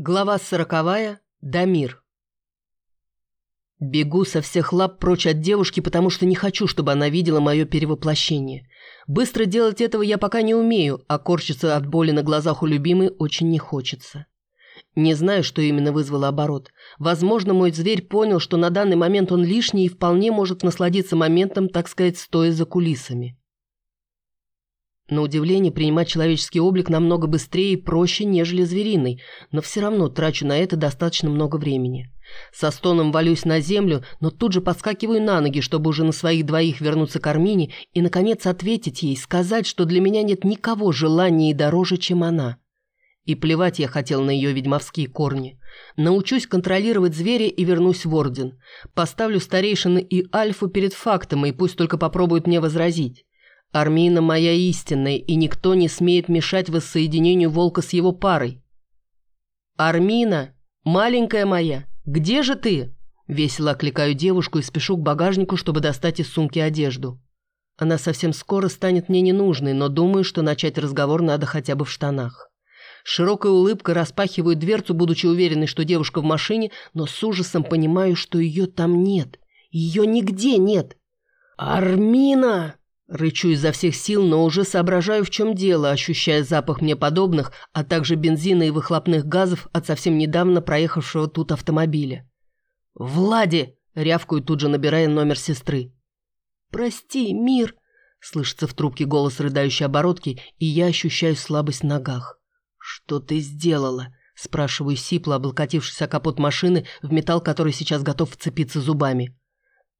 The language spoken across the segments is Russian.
Глава сороковая. Дамир. Бегу со всех лап прочь от девушки, потому что не хочу, чтобы она видела мое перевоплощение. Быстро делать этого я пока не умею, а корчиться от боли на глазах у любимой очень не хочется. Не знаю, что именно вызвало оборот. Возможно, мой зверь понял, что на данный момент он лишний и вполне может насладиться моментом, так сказать, стоя за кулисами. На удивление, принимать человеческий облик намного быстрее и проще, нежели звериный, но все равно трачу на это достаточно много времени. Со стоном валюсь на землю, но тут же подскакиваю на ноги, чтобы уже на своих двоих вернуться к Армине и, наконец, ответить ей, сказать, что для меня нет никого желания и дороже, чем она. И плевать я хотел на ее ведьмовские корни. Научусь контролировать зверя и вернусь в Орден. Поставлю старейшины и Альфу перед фактом, и пусть только попробуют мне возразить. Армина моя истинная, и никто не смеет мешать воссоединению волка с его парой. Армина, маленькая моя, где же ты? Весело окликаю девушку и спешу к багажнику, чтобы достать из сумки одежду. Она совсем скоро станет мне ненужной, но думаю, что начать разговор надо хотя бы в штанах. Широкая улыбка распахивает дверцу, будучи уверенной, что девушка в машине, но с ужасом понимаю, что ее там нет. Ее нигде нет. «Армина!» Рычу изо всех сил, но уже соображаю, в чем дело, ощущая запах мне подобных, а также бензина и выхлопных газов от совсем недавно проехавшего тут автомобиля. «Влади!» – рявкаю, тут же набирая номер сестры. «Прости, мир!» – слышится в трубке голос рыдающей оборотки, и я ощущаю слабость в ногах. «Что ты сделала?» – спрашиваю сипло, облокотившись о капот машины, в металл который сейчас готов вцепиться зубами.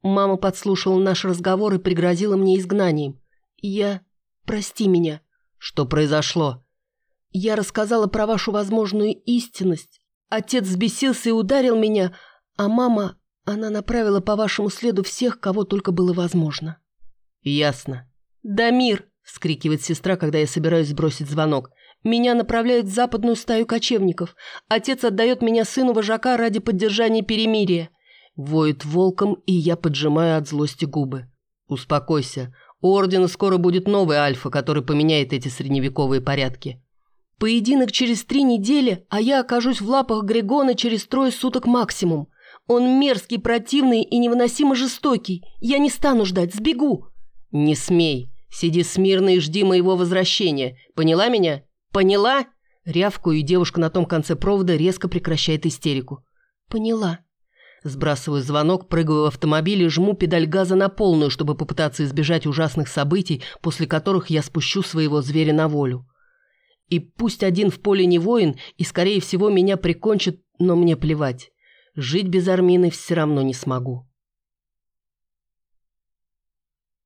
Мама подслушала наш разговор и пригрозила мне изгнанием. Я... Прости меня. Что произошло? Я рассказала про вашу возможную истинность. Отец взбесился и ударил меня, а мама... Она направила по вашему следу всех, кого только было возможно. Ясно. «Дамир!» – скрикивает сестра, когда я собираюсь сбросить звонок. «Меня направляют в западную стаю кочевников. Отец отдает меня сыну вожака ради поддержания перемирия. Воет волком, и я поджимаю от злости губы. Успокойся. У Ордена скоро будет новый Альфа, который поменяет эти средневековые порядки. Поединок через три недели, а я окажусь в лапах Грегона через трое суток максимум. Он мерзкий, противный и невыносимо жестокий. Я не стану ждать, сбегу. Не смей. Сиди смирно и жди моего возвращения. Поняла меня? Поняла? Рявкую, и девушка на том конце провода резко прекращает истерику. Поняла. Сбрасываю звонок, прыгаю в автомобиль и жму педаль газа на полную, чтобы попытаться избежать ужасных событий, после которых я спущу своего зверя на волю. И пусть один в поле не воин, и, скорее всего, меня прикончит, но мне плевать. Жить без Армины все равно не смогу.